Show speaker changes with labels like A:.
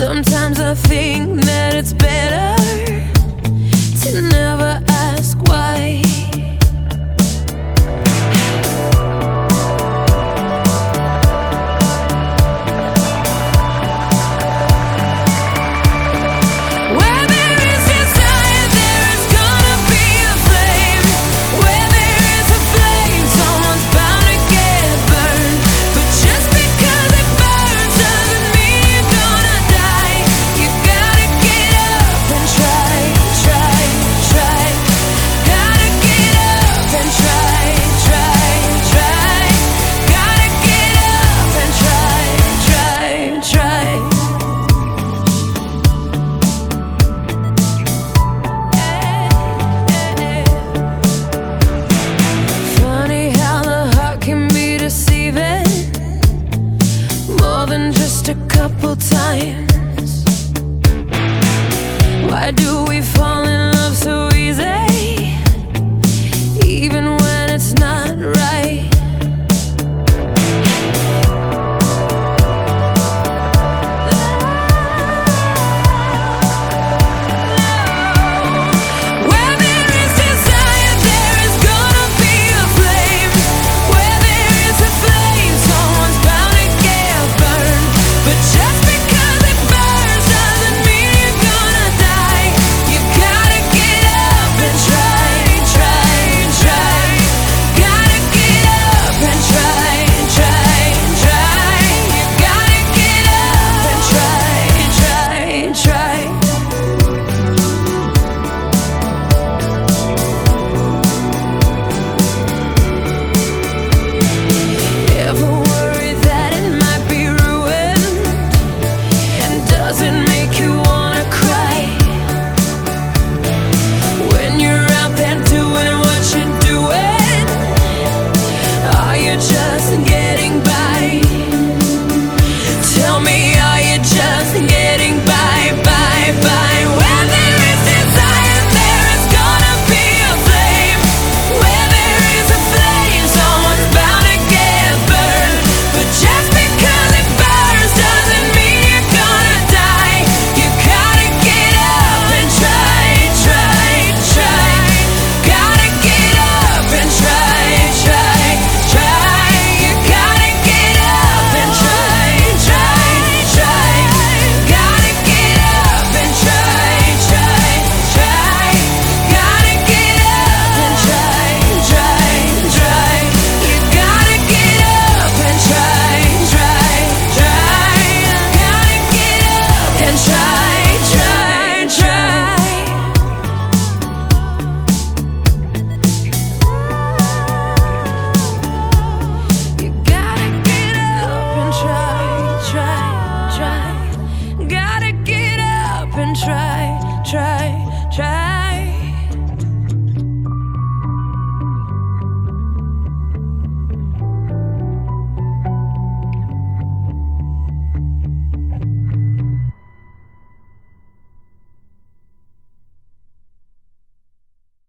A: Sometimes I think that it's better to know. Couple